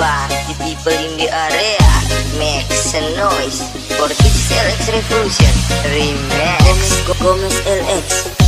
the people in the area make some noise for Kids LX Revolution Remix Gomez LX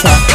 Salsa.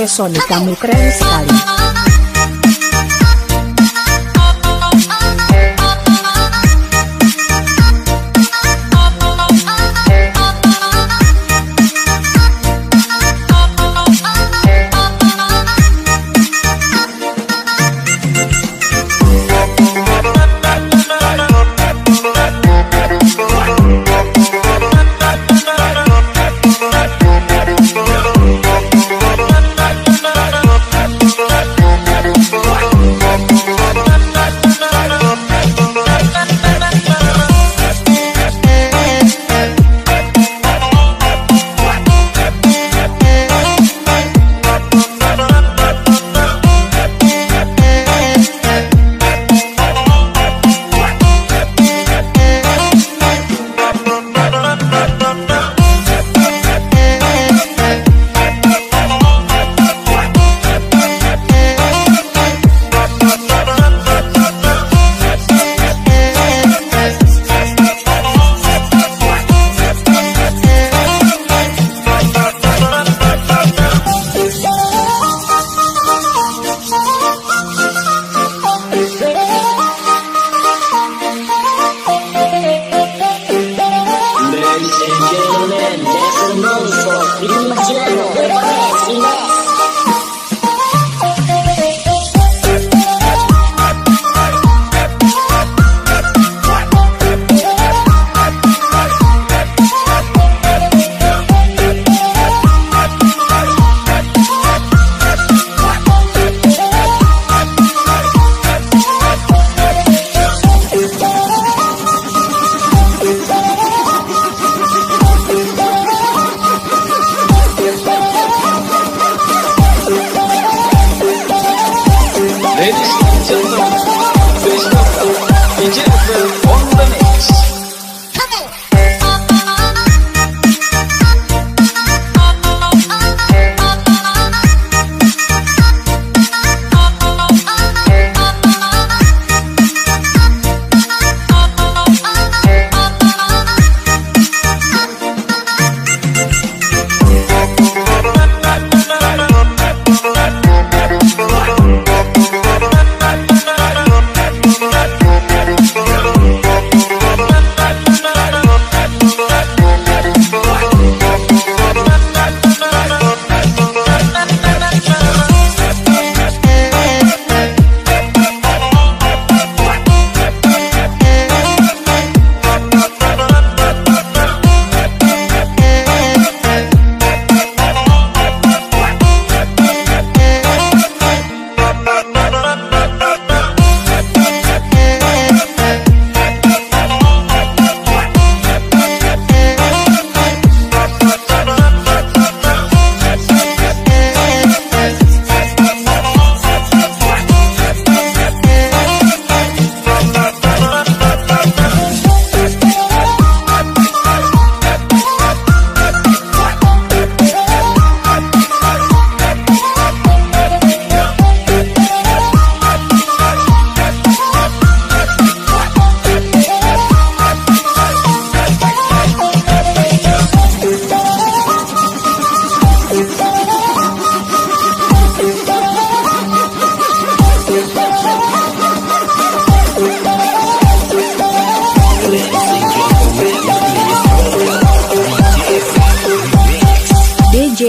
DJ Sony kamu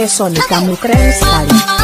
Sony kamu keren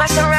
my son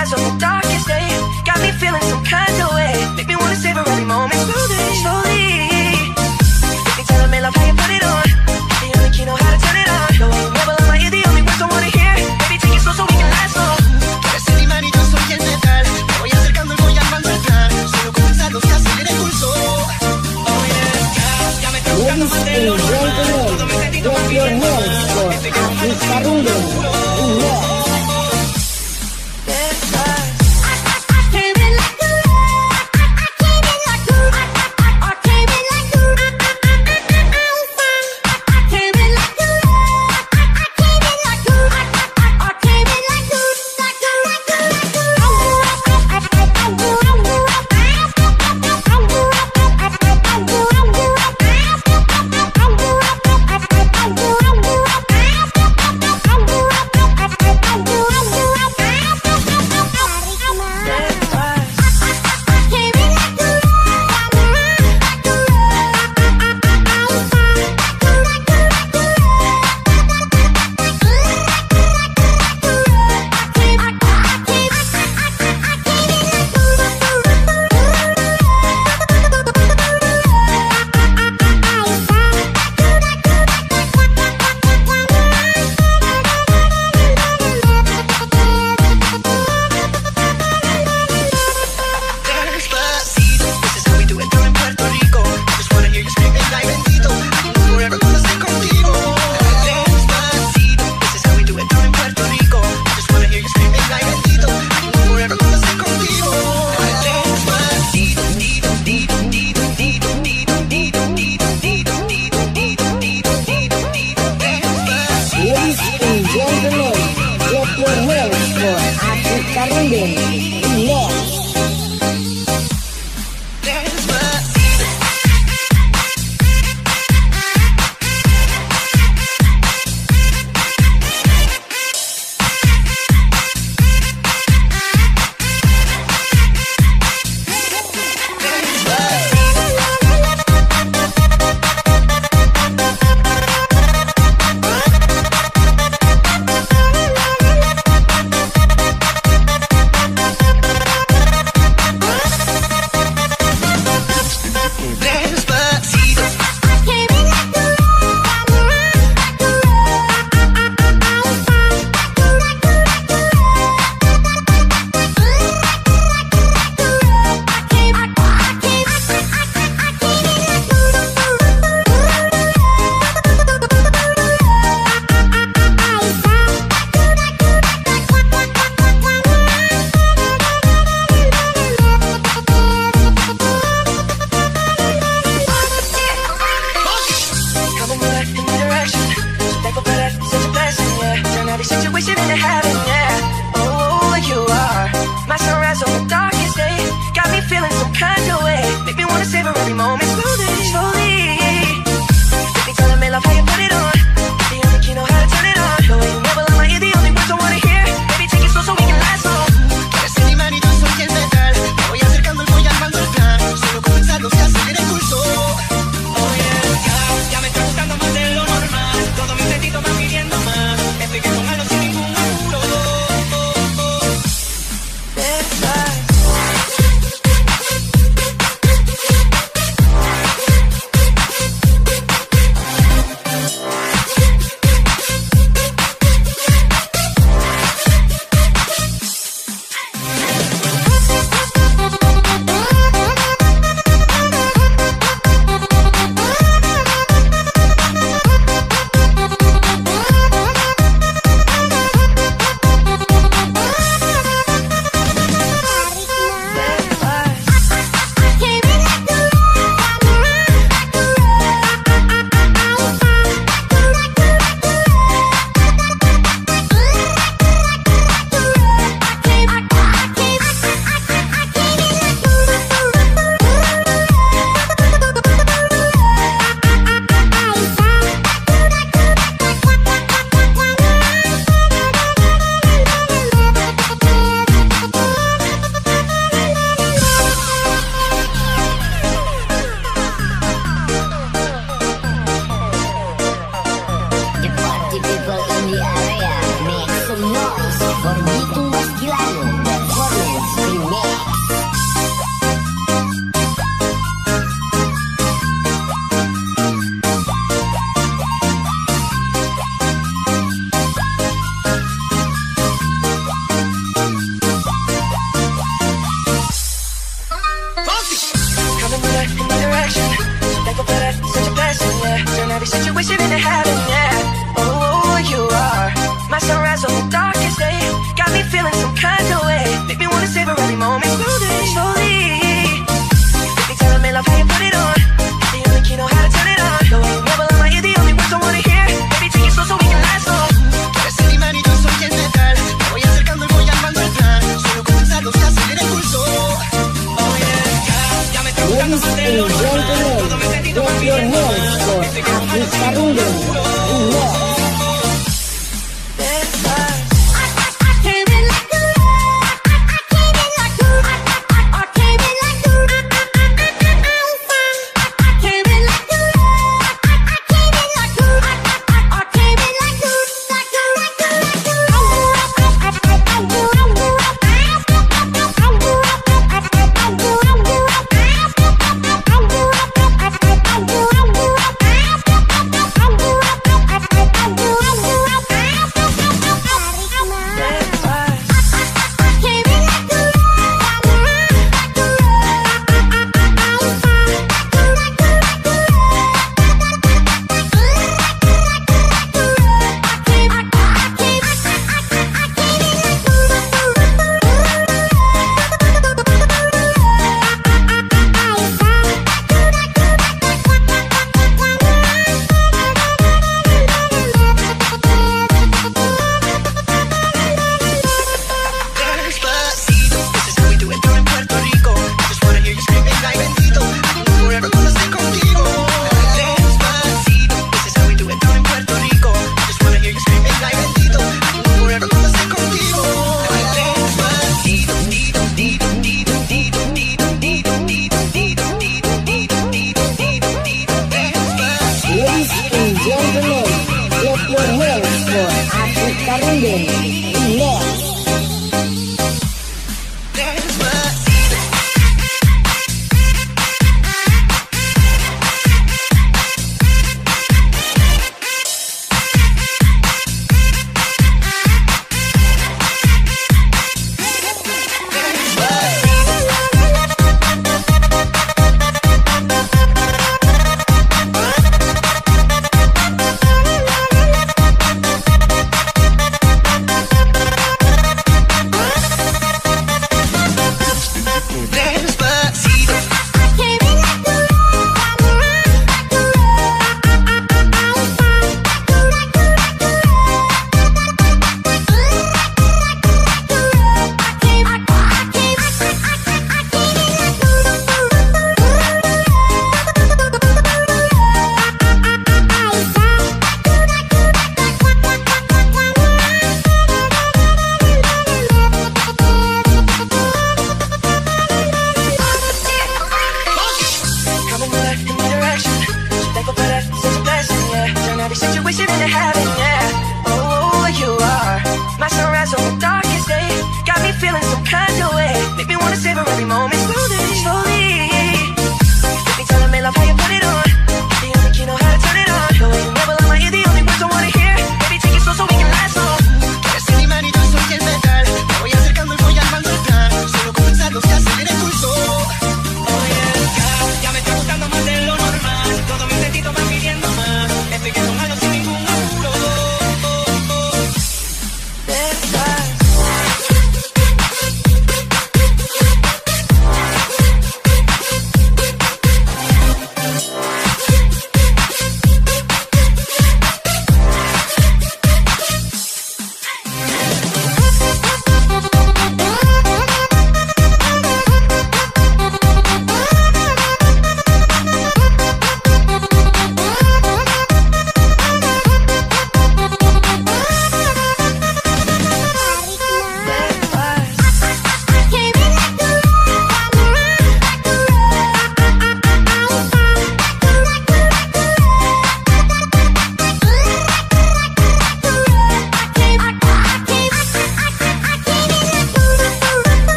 Carmen